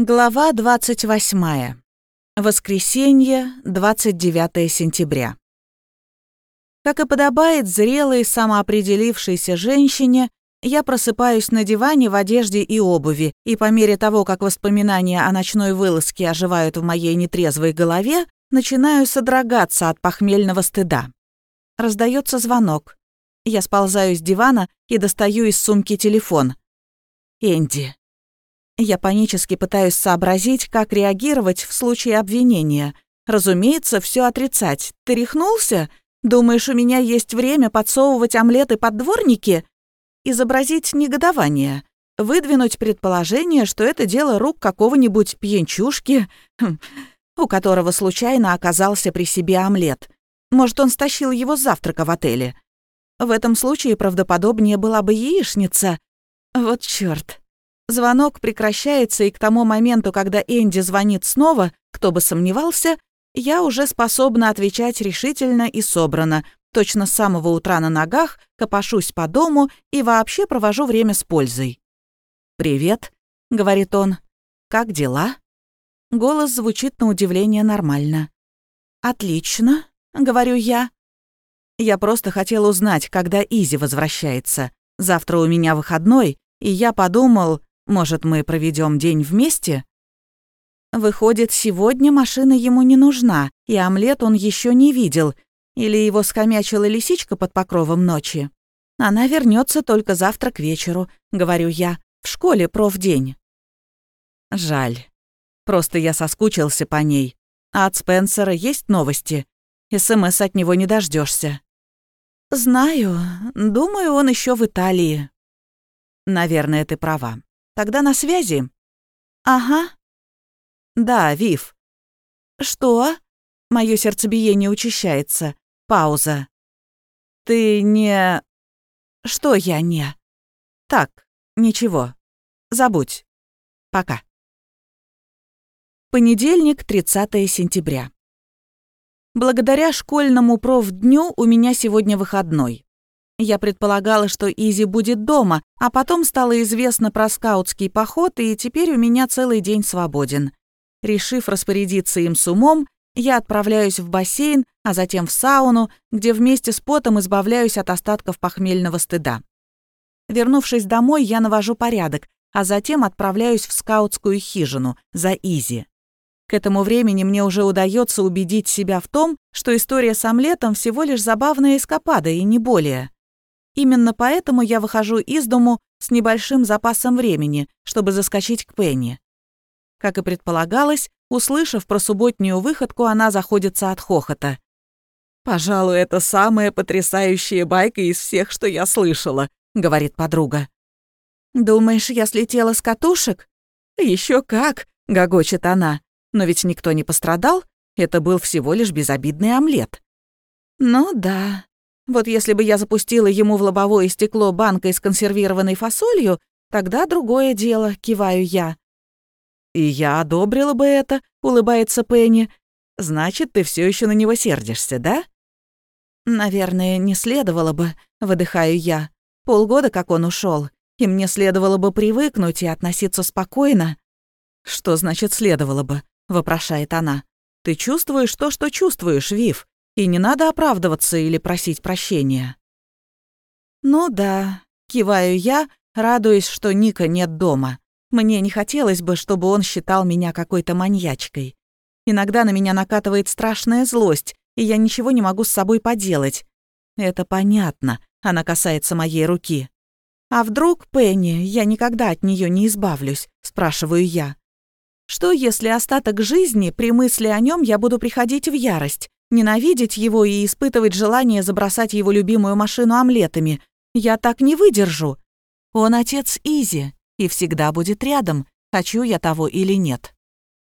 Глава 28. Воскресенье, 29 сентября. Как и подобает зрелой, самоопределившейся женщине, я просыпаюсь на диване в одежде и обуви, и по мере того, как воспоминания о ночной вылазке оживают в моей нетрезвой голове, начинаю содрогаться от похмельного стыда. Раздается звонок. Я сползаю с дивана и достаю из сумки телефон. Энди. Я панически пытаюсь сообразить, как реагировать в случае обвинения. Разумеется, все отрицать. Ты рехнулся? Думаешь, у меня есть время подсовывать омлеты под дворники? Изобразить негодование. Выдвинуть предположение, что это дело рук какого-нибудь пьянчушки, хм, у которого случайно оказался при себе омлет. Может, он стащил его с завтрака в отеле. В этом случае правдоподобнее была бы яичница. Вот чёрт. Звонок прекращается, и к тому моменту, когда Энди звонит снова, кто бы сомневался, я уже способна отвечать решительно и собрано. Точно с самого утра на ногах, копошусь по дому и вообще провожу время с пользой. «Привет», — говорит он. «Как дела?» Голос звучит на удивление нормально. «Отлично», — говорю я. Я просто хотел узнать, когда Изи возвращается. Завтра у меня выходной, и я подумал, может, мы проведем день вместе? Выходит, сегодня машина ему не нужна, и омлет он еще не видел, или его скомячила лисичка под покровом ночи. Она вернется только завтра к вечеру, говорю я, в школе профдень. Жаль. Просто я соскучился по ней. А от Спенсера есть новости? СМС от него не дождешься. Знаю. Думаю, он еще в Италии. Наверное, ты права. Тогда на связи?» «Ага». «Да, Вив». «Что?» Моё сердцебиение учащается. Пауза. «Ты не...» «Что я не?» «Так, ничего. Забудь. Пока». Понедельник, 30 сентября. Благодаря школьному профдню у меня сегодня выходной. Я предполагала, что Изи будет дома, а потом стало известно про скаутский поход, и теперь у меня целый день свободен. Решив распорядиться им с умом, я отправляюсь в бассейн, а затем в сауну, где вместе с потом избавляюсь от остатков похмельного стыда. Вернувшись домой, я навожу порядок, а затем отправляюсь в скаутскую хижину за Изи. К этому времени мне уже удается убедить себя в том, что история с омлетом всего лишь забавная эскапада и не более. Именно поэтому я выхожу из дому с небольшим запасом времени, чтобы заскочить к Пенни. Как и предполагалось, услышав про субботнюю выходку, она заходится от хохота. «Пожалуй, это самая потрясающая байка из всех, что я слышала», — говорит подруга. «Думаешь, я слетела с катушек?» Еще как!» — гогочет она. «Но ведь никто не пострадал. Это был всего лишь безобидный омлет». «Ну да», вот если бы я запустила ему в лобовое стекло банкой с консервированной фасолью, тогда другое дело, киваю я. «И я одобрила бы это», — улыбается Пенни. «Значит, ты все еще на него сердишься, да?» «Наверное, не следовало бы», — выдыхаю я. «Полгода, как он ушел, и мне следовало бы привыкнуть и относиться спокойно». «Что значит следовало бы?» — вопрошает она. «Ты чувствуешь то, что чувствуешь, Вив. И не надо оправдываться или просить прощения. «Ну да», — киваю я, радуясь, что Ника нет дома. Мне не хотелось бы, чтобы он считал меня какой-то маньячкой. Иногда на меня накатывает страшная злость, и я ничего не могу с собой поделать. Это понятно, она касается моей руки. «А вдруг, Пенни, я никогда от нее не избавлюсь?» – спрашиваю я. «Что, если остаток жизни при мысли о нем я буду приходить в ярость? Ненавидеть его и испытывать желание забросать его любимую машину омлетами. Я так не выдержу. Он отец Изи и всегда будет рядом, хочу я того или нет.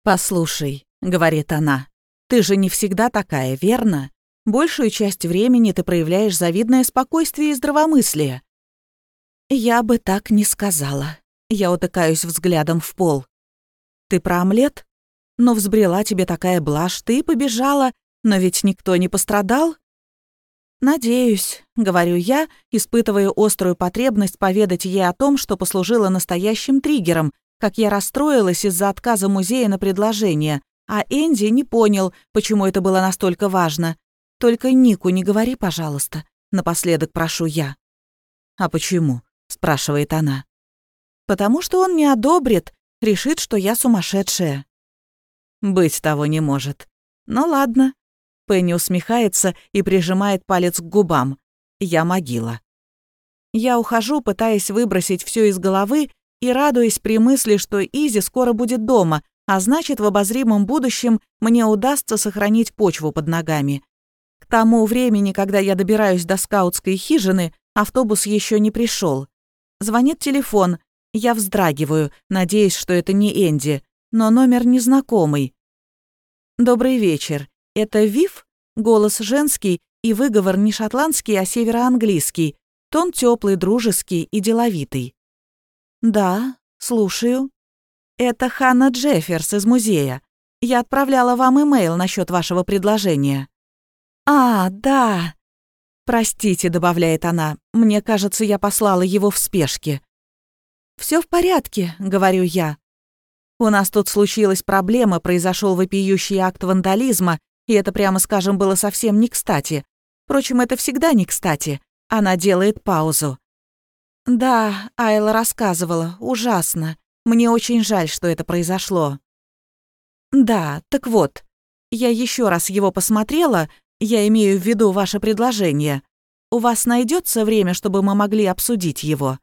«Послушай», — говорит она, — «ты же не всегда такая, верно? Большую часть времени ты проявляешь завидное спокойствие и здравомыслие». «Я бы так не сказала». Я утыкаюсь взглядом в пол. «Ты про омлет? Но взбрела тебе такая блажь, ты побежала, но ведь никто не пострадал? «Надеюсь», — говорю я, испытывая острую потребность поведать ей о том, что послужило настоящим триггером, как я расстроилась из-за отказа музея на предложение, а Энди не понял, почему это было настолько важно. Только Нику не говори, пожалуйста. Напоследок прошу я. «А почему?» — спрашивает она. «Потому что он не одобрит, решит, что я сумасшедшая». «Быть того не может. Ну ладно». Пенни усмехается и прижимает палец к губам. «Я могила». Я ухожу, пытаясь выбросить все из головы и радуясь при мысли, что Изи скоро будет дома, а значит, в обозримом будущем мне удастся сохранить почву под ногами. К тому времени, когда я добираюсь до скаутской хижины, автобус еще не пришел. Звонит телефон. Я вздрагиваю, надеясь, что это не Энди, но номер незнакомый. «Добрый вечер. Это Вив?» Голос женский и выговор не шотландский, а североанглийский. Тон теплый, дружеский и деловитый. «Да, слушаю», «Это Ханна Джефферс из музея. Я отправляла вам имейл насчет вашего предложения». «А, да». «Простите», — добавляет она, — «мне кажется, я послала его в спешке». Все в порядке», — говорю я. «У нас тут случилась проблема, произошел вопиющий акт вандализма, и это, прямо скажем, было совсем не кстати. Впрочем, это всегда не кстати. Она делает паузу. «Да, Айла рассказывала, ужасно. Мне очень жаль, что это произошло. Да, так вот, я еще раз его посмотрела, я имею в виду ваше предложение. У вас найдется время, чтобы мы могли обсудить его?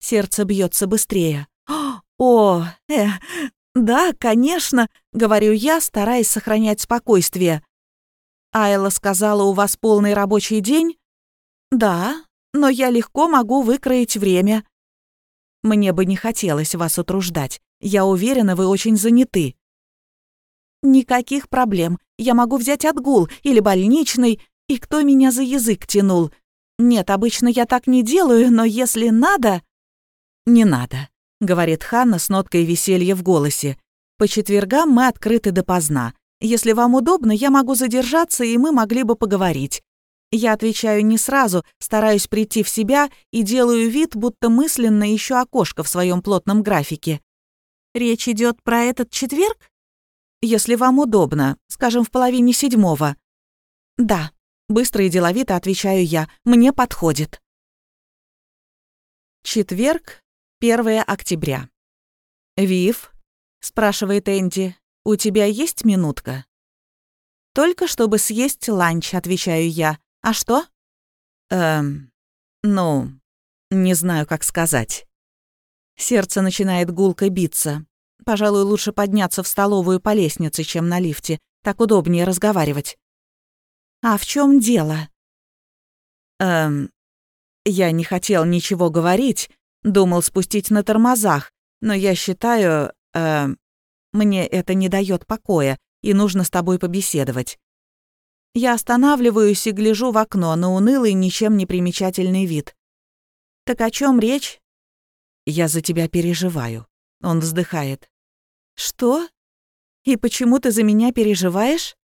Сердце бьется быстрее. О, э, да, конечно, говорю я, стараясь сохранять спокойствие. Айла сказала, у вас полный рабочий день? Да, но я легко могу выкроить время. Мне бы не хотелось вас утруждать. Я уверена, вы очень заняты». «Никаких проблем. Я могу взять отгул или больничный. И кто меня за язык тянул? Нет, обычно я так не делаю, но если надо...» «Не надо», — говорит Ханна с ноткой веселья в голосе. «По четвергам мы открыты допоздна. Если вам удобно, я могу задержаться, и мы могли бы поговорить. Я отвечаю не сразу, стараюсь прийти в себя и делаю вид, будто мысленно ищу окошко в своем плотном графике. Речь идет про этот четверг? Если вам удобно, скажем, в половине седьмого. Да, быстро и деловито отвечаю я, мне подходит. Четверг, 1 октября. «Вив?» — спрашивает Энди. «У тебя есть минутка?» «Только чтобы съесть ланч», — отвечаю я. А что? Эм, ну, не знаю, как сказать. Сердце начинает гулко биться. Пожалуй, лучше подняться в столовую по лестнице, чем на лифте. Так удобнее разговаривать. А в чем дело? Эм, я не хотел ничего говорить, думал спустить на тормозах, но я считаю, эм, мне это не дает покоя, и нужно с тобой побеседовать. Я останавливаюсь и гляжу в окно на унылый, ничем не примечательный вид. «Так о чем речь?» «Я за тебя переживаю», — он вздыхает. «Что? И почему ты за меня переживаешь?»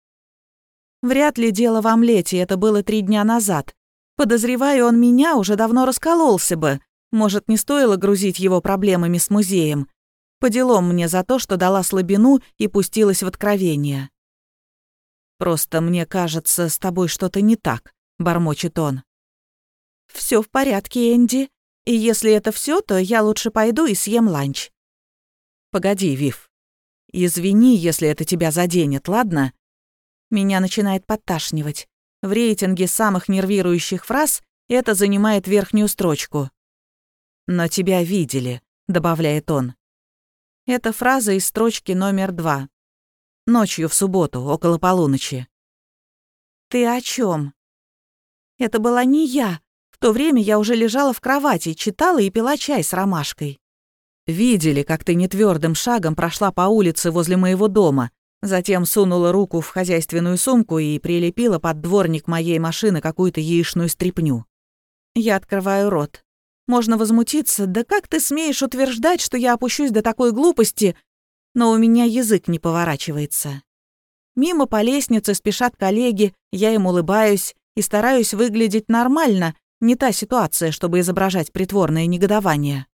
«Вряд ли дело в омлете, это было три дня назад. Подозреваю, он меня уже давно раскололся бы. Может, не стоило грузить его проблемами с музеем. По делам мне за то, что дала слабину и пустилась в откровение. Просто мне кажется, с тобой что-то не так», — бормочет он. Все в порядке, Энди. И если это все, то я лучше пойду и съем ланч». «Погоди, Вив. Извини, если это тебя заденет, ладно?» Меня начинает подташнивать. В рейтинге самых нервирующих фраз это занимает верхнюю строчку. «Но тебя видели», — добавляет он. Это фраза из строчки номер два. Ночью в субботу, около полуночи. «Ты о чем? «Это была не я. В то время я уже лежала в кровати, читала и пила чай с ромашкой». «Видели, как ты нетвёрдым шагом прошла по улице возле моего дома, затем сунула руку в хозяйственную сумку и прилепила под дворник моей машины какую-то яичную стряпню. Я открываю рот. Можно возмутиться, да как ты смеешь утверждать, что я опущусь до такой глупости, но у меня язык не поворачивается. Мимо по лестнице спешат коллеги, я им улыбаюсь и стараюсь выглядеть нормально, не та ситуация, чтобы изображать притворное негодование.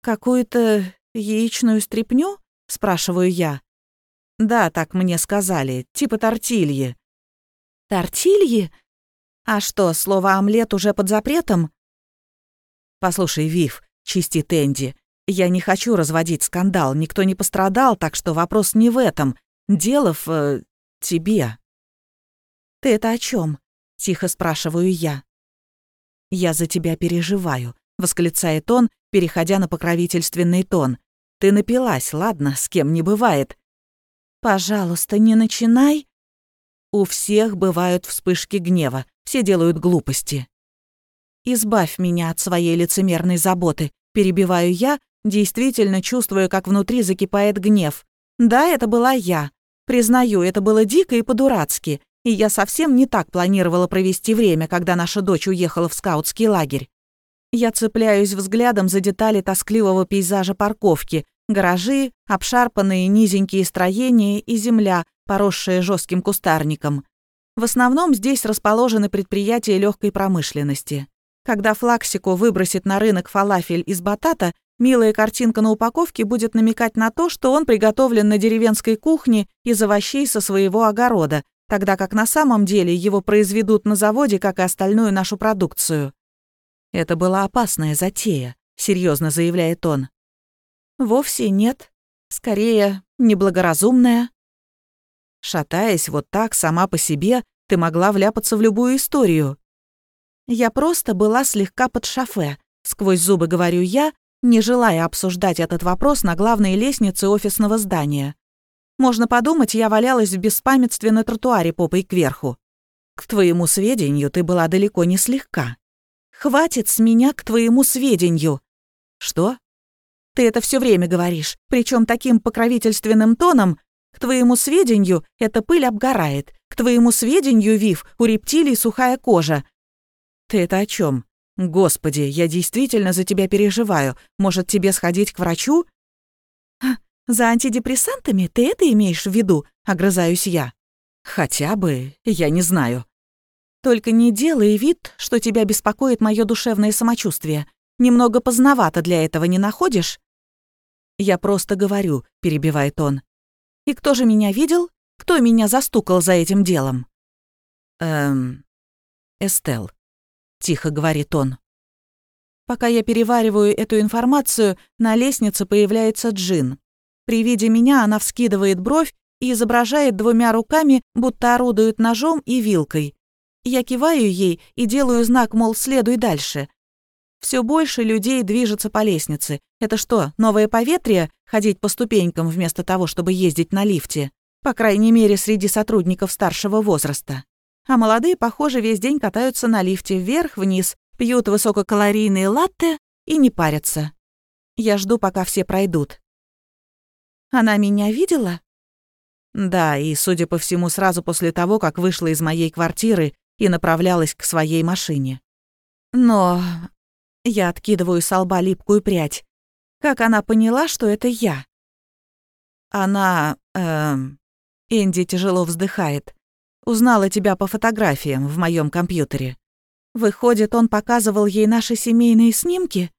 Какую-то Яичную стряпню? Спрашиваю я. Да, так мне сказали, типа тортильи. Тортильи? А что, слово «омлет» уже под запретом? Послушай, Вив, чистит Энди, я не хочу разводить скандал, никто не пострадал, так что вопрос не в этом. Дело в... Э, тебе. Ты это о чем? Тихо спрашиваю я. «Я за тебя переживаю», — восклицает он, переходя на покровительственный тон. «Ты напилась, ладно, с кем не бывает». «Пожалуйста, не начинай». У всех бывают вспышки гнева, все делают глупости. «Избавь меня от своей лицемерной заботы», — перебиваю я, действительно чувствуя, как внутри закипает гнев. «Да, это была я. Признаю, это было дико и по-дурацки, и я совсем не так планировала провести время, когда наша дочь уехала в скаутский лагерь. Я цепляюсь взглядом за детали тоскливого пейзажа парковки, гаражи, обшарпанные низенькие строения и земля, поросшая жестким кустарником. В основном здесь расположены предприятия легкой промышленности. Когда Флаксико выбросит на рынок фалафель из батата, милая картинка на упаковке будет намекать на то, что он приготовлен на деревенской кухне из овощей со своего огорода, тогда как на самом деле его произведут на заводе, как и остальную нашу продукцию. Это была опасная затея, серьезно заявляет он. Вовсе нет. Скорее, неблагоразумная. Шатаясь вот так сама по себе, ты могла вляпаться в любую историю. Я просто была слегка под шофе, сквозь зубы говорю я, не желая обсуждать этот вопрос на главной лестнице офисного здания. Можно подумать, я валялась в беспамятстве на тротуаре попой кверху. К твоему сведению, ты была далеко не слегка. Хватит с меня к твоему сведению. Что? Ты это все время говоришь, причем таким покровительственным тоном. К твоему сведению, эта пыль обгорает. К твоему сведению, Вив, у рептилий сухая кожа. Ты это о чем? Господи, я действительно за тебя переживаю. Может, тебе сходить к врачу? «За антидепрессантами ты это имеешь в виду?» — огрызаюсь я. «Хотя бы, я не знаю». «Только не делай вид, что тебя беспокоит мое душевное самочувствие. Немного поздновато для этого не находишь?» «Я просто говорю», — перебивает он. «И кто же меня видел? Кто меня застукал за этим делом?» «Эм... Эстел», — тихо говорит он. Пока я перевариваю эту информацию, на лестнице появляется Джин. При виде меня она вскидывает бровь и изображает двумя руками, будто орудует ножом и вилкой. Я киваю ей и делаю знак, мол, следуй дальше. Все больше людей движется по лестнице. Это что, новое поветрие? Ходить по ступенькам вместо того, чтобы ездить на лифте? По крайней мере, среди сотрудников старшего возраста. А молодые, похоже, весь день катаются на лифте вверх-вниз, пьют высококалорийные латте и не парятся. Я жду, пока все пройдут. Она меня видела? Да, и, судя по всему, сразу после того, как вышла из моей квартиры и направлялась к своей машине. Но... Я откидываю с лба липкую прядь. Как она поняла, что это я? Она... Эм... Энди тяжело вздыхает. Узнала тебя по фотографиям в моем компьютере. Выходит, он показывал ей наши семейные снимки?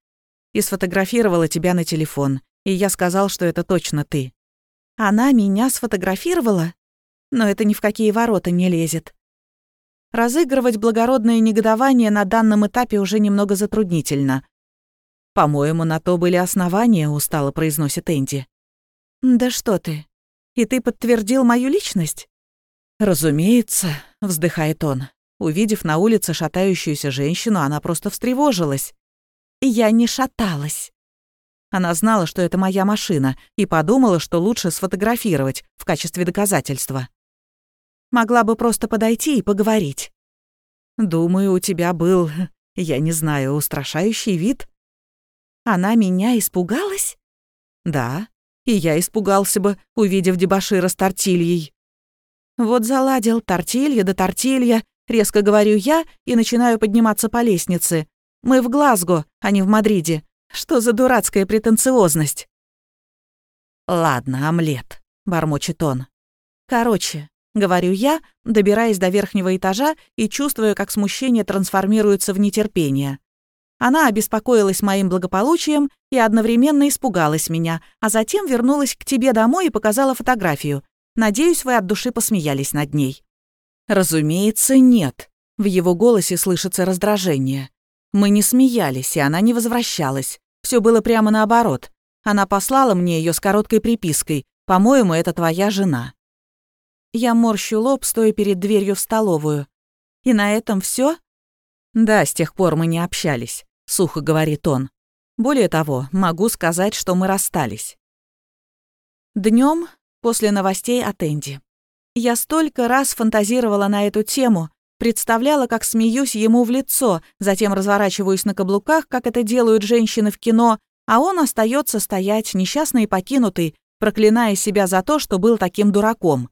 И сфотографировала тебя на телефон и я сказал, что это точно ты. Она меня сфотографировала? Но это ни в какие ворота не лезет. Разыгрывать благородное негодование на данном этапе уже немного затруднительно. «По-моему, на то были основания», — устало произносит Энди. «Да что ты. И ты подтвердил мою личность?» «Разумеется», — вздыхает он. Увидев на улице шатающуюся женщину, она просто встревожилась. «Я не шаталась. Она знала, что это моя машина, и подумала, что лучше сфотографировать в качестве доказательства. Могла бы просто подойти и поговорить. «Думаю, у тебя был, я не знаю, устрашающий вид». Она меня испугалась? Да, и я испугался бы, увидев дебошира с тортильей. Вот заладил тортилья да тортилья, резко говорю я и начинаю подниматься по лестнице. Мы в Глазго, а не в Мадриде. Что за дурацкая претенциозность? «Ладно, омлет», — бормочет он. «Короче», — говорю я, добираясь до верхнего этажа и чувствую, как смущение трансформируется в нетерпение. Она обеспокоилась моим благополучием и одновременно испугалась меня, а затем вернулась к тебе домой и показала фотографию. Надеюсь, вы от души посмеялись над ней». «Разумеется, нет». В его голосе слышится раздражение. Мы не смеялись, и она не возвращалась. Все было прямо наоборот. Она послала мне ее с короткой припиской «По-моему, это твоя жена». Я морщу лоб, стоя перед дверью в столовую. «И на этом все? «Да, с тех пор мы не общались», — сухо говорит он. «Более того, могу сказать, что мы расстались». Днем после новостей от Энди. Я столько раз фантазировала на эту тему, представляла, как смеюсь ему в лицо, затем разворачиваюсь на каблуках, как это делают женщины в кино, а он остается стоять, несчастный и покинутый, проклиная себя за то, что был таким дураком.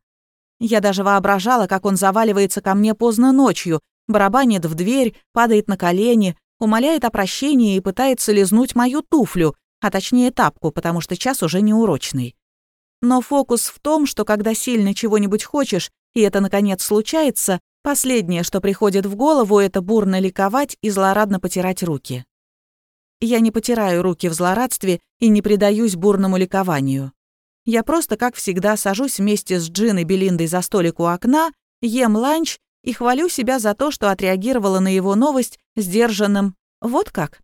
Я даже воображала, как он заваливается ко мне поздно ночью, барабанит в дверь, падает на колени, умоляет о прощении и пытается лизнуть мою туфлю, а точнее тапку, потому что час уже неурочный. Но фокус в том, что когда сильно чего-нибудь хочешь, и это, наконец, случается, последнее, что приходит в голову, это бурно ликовать и злорадно потирать руки. Я не потираю руки в злорадстве и не предаюсь бурному ликованию. Я просто, как всегда, сажусь вместе с Джин и Белиндой за столик у окна, ем ланч и хвалю себя за то, что отреагировала на его новость сдержанным «вот как».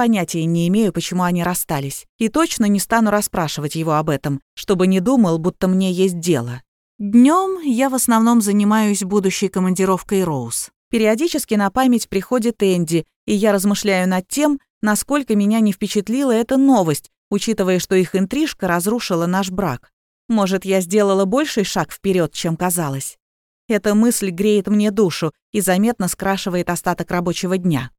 Понятия не имею, почему они расстались, и точно не стану расспрашивать его об этом, чтобы не думал, будто мне есть дело. Днем я в основном занимаюсь будущей командировкой Роуз. Периодически на память приходит Энди, и я размышляю над тем, насколько меня не впечатлила эта новость, учитывая, что их интрижка разрушила наш брак. Может, я сделала больший шаг вперед, чем казалось. Эта мысль греет мне душу и заметно скрашивает остаток рабочего дня.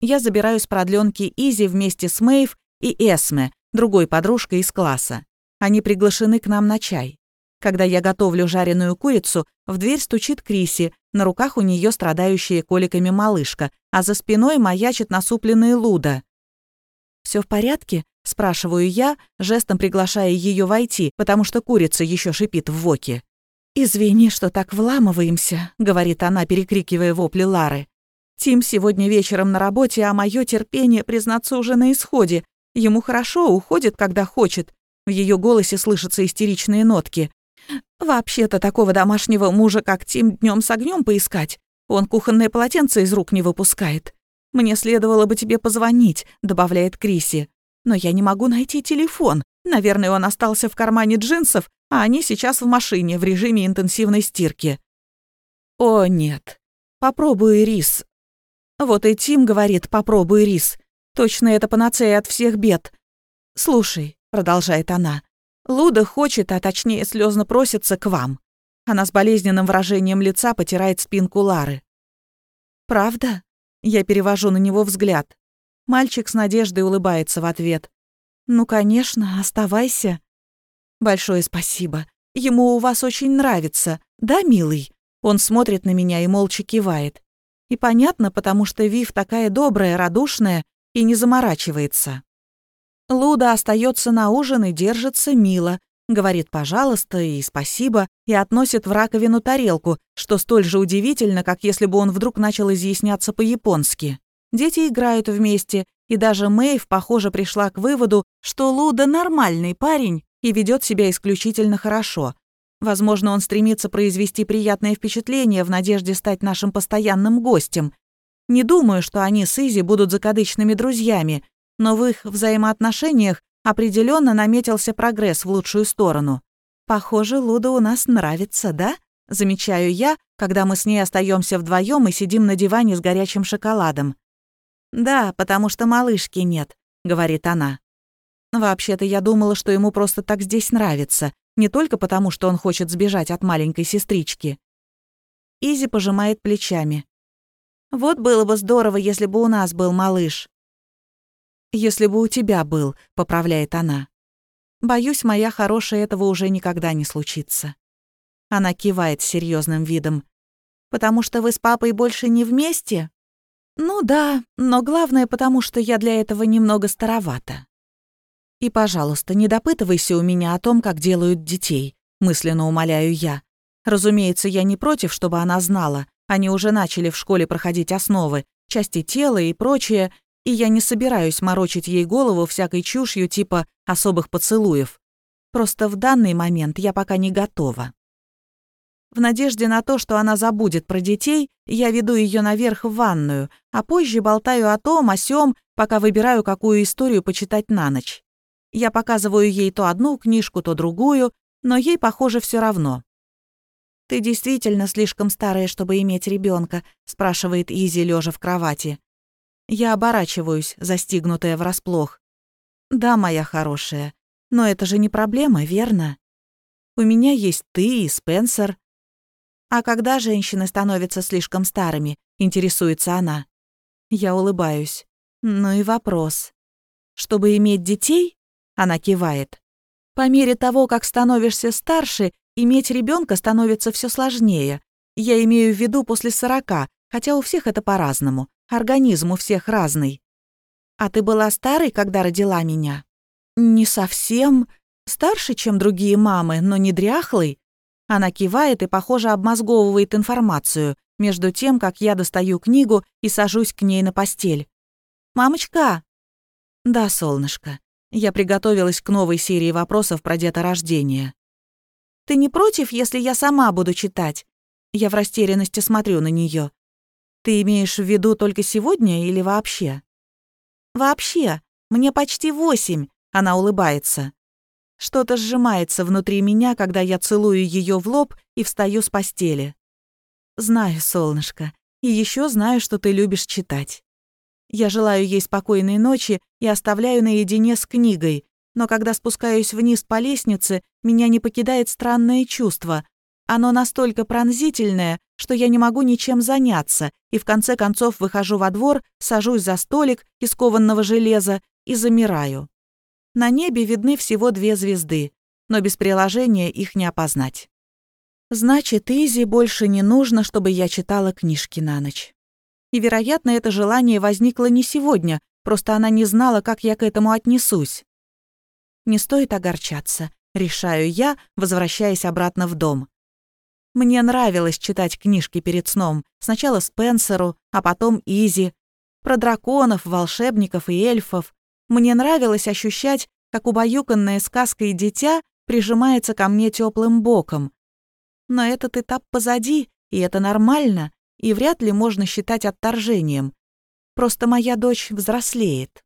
Я забираю с продленки Изи вместе с Мэйв и Эсме, другой подружкой из класса. Они приглашены к нам на чай. Когда я готовлю жареную курицу, в дверь стучит Криси, на руках у нее страдающая коликами малышка, а за спиной маячит насупленная Луда. Все в порядке?» – спрашиваю я, жестом приглашая ее войти, потому что курица еще шипит в воке. «Извини, что так вламываемся», — говорит она, перекрикивая вопли Лары. «Тим сегодня вечером на работе, а мое терпение, признаться, уже на исходе. Ему хорошо, уходит, когда хочет». В ее голосе слышатся истеричные нотки. «Вообще-то такого домашнего мужа, как Тим, днем с огнем поискать. Он кухонное полотенце из рук не выпускает. Мне следовало бы тебе позвонить», — добавляет Криси. «Но я не могу найти телефон. Наверное, он остался в кармане джинсов а они сейчас в машине в режиме интенсивной стирки. О, нет. Попробуй рис. Вот и Тим говорит, попробуй рис. Точно это панацея от всех бед. Слушай, продолжает она, Луда хочет, а точнее слезно просится к вам. Она с болезненным выражением лица потирает спинку Лары. «Правда?» Я перевожу на него взгляд. Мальчик с надеждой улыбается в ответ. «Ну, конечно, оставайся». «Большое спасибо. Ему у вас очень нравится. Да, милый?» Он смотрит на меня и молча кивает. И понятно, потому что Вив такая добрая, радушная и не заморачивается. Луда остается на ужин и держится мило, говорит «пожалуйста» и «спасибо» и относит в раковину тарелку, что столь же удивительно, как если бы он вдруг начал изъясняться по-японски. Дети играют вместе, и даже Мэйв, похоже, пришла к выводу, что Луда нормальный парень, и ведет себя исключительно хорошо. Возможно, он стремится произвести приятное впечатление в надежде стать нашим постоянным гостем. Не думаю, что они с Изи будут закадычными друзьями, но в их взаимоотношениях определенно наметился прогресс в лучшую сторону. Похоже, Луда у нас нравится, да? Замечаю я, когда мы с ней остаемся вдвоем и сидим на диване с горячим шоколадом. «Да, потому что малышки нет», — говорит она. Вообще-то я думала, что ему просто так здесь нравится, не только потому, что он хочет сбежать от маленькой сестрички. Изи пожимает плечами. Вот было бы здорово, если бы у нас был малыш. Если бы у тебя был, поправляет она. Боюсь, моя хорошая, этого уже никогда не случится. Она кивает серьезным видом. Потому что вы с папой больше не вместе? Ну да, но главное, потому что я для этого немного старовата. И, пожалуйста, не допытывайся у меня о том, как делают детей, мысленно умоляю я. Разумеется, я не против, чтобы она знала. Они уже начали в школе проходить основы, части тела и прочее, И я не собираюсь морочить ей голову всякой чушью типа особых поцелуев. Просто в данный момент я пока не готова. В надежде на то, что она забудет про детей, я веду ее наверх в ванную, а позже болтаю о том, о сём, пока выбираю, какую историю почитать на ночь. Я показываю ей то одну книжку, то другую, но ей, похоже, все равно. «Ты действительно слишком старая, чтобы иметь ребенка, спрашивает Изи, лежа в кровати. Я оборачиваюсь, застигнутая врасплох. «Да, моя хорошая, но это же не проблема, верно? У меня есть ты и Спенсер. А когда женщины становятся слишком старыми, интересуется она. Я улыбаюсь. Ну и вопрос. Чтобы иметь детей? Она кивает. По мере того, как становишься старше, иметь ребенка становится все сложнее. Я имею в виду после сорока, хотя у всех это по-разному. Организм у всех разный. А ты была старой, когда родила меня? Не совсем. Старше, чем другие мамы, но не дряхлый. Она кивает и, похоже, обмозговывает информацию, между тем, как я достаю книгу и сажусь к ней на постель. «Мамочка!» «Да, солнышко. Я приготовилась к новой серии вопросов про деторождение. «Ты не против, если я сама буду читать?» Я в растерянности смотрю на нее. «Ты имеешь в виду только сегодня или вообще?» «Вообще. Мне почти восемь», — она улыбается. Что-то сжимается внутри меня, когда я целую ее в лоб и встаю с постели. Знаю, солнышко, и еще знаю, что ты любишь читать. Я желаю ей спокойной ночи и оставляю наедине с книгой, но когда спускаюсь вниз по лестнице, меня не покидает странное чувство. Оно настолько пронзительное, что я не могу ничем заняться, и в конце концов выхожу во двор, сажусь за столик из кованного железа и замираю. На небе видны всего две звезды, но без приложения их не опознать. Значит, Изи больше не нужно, чтобы я читала книжки на ночь. И, вероятно, это желание возникло не сегодня, просто она не знала, как я к этому отнесусь. Не стоит огорчаться, решаю я, возвращаясь обратно в дом. Мне нравилось читать книжки перед сном, сначала Спенсеру, а потом Изи, про драконов, волшебников и эльфов, мне нравилось ощущать, как убаюканное сказкой дитя прижимается ко мне теплым боком. Но этот этап позади, и это нормально, и вряд ли можно считать отторжением. Просто моя дочь взрослеет.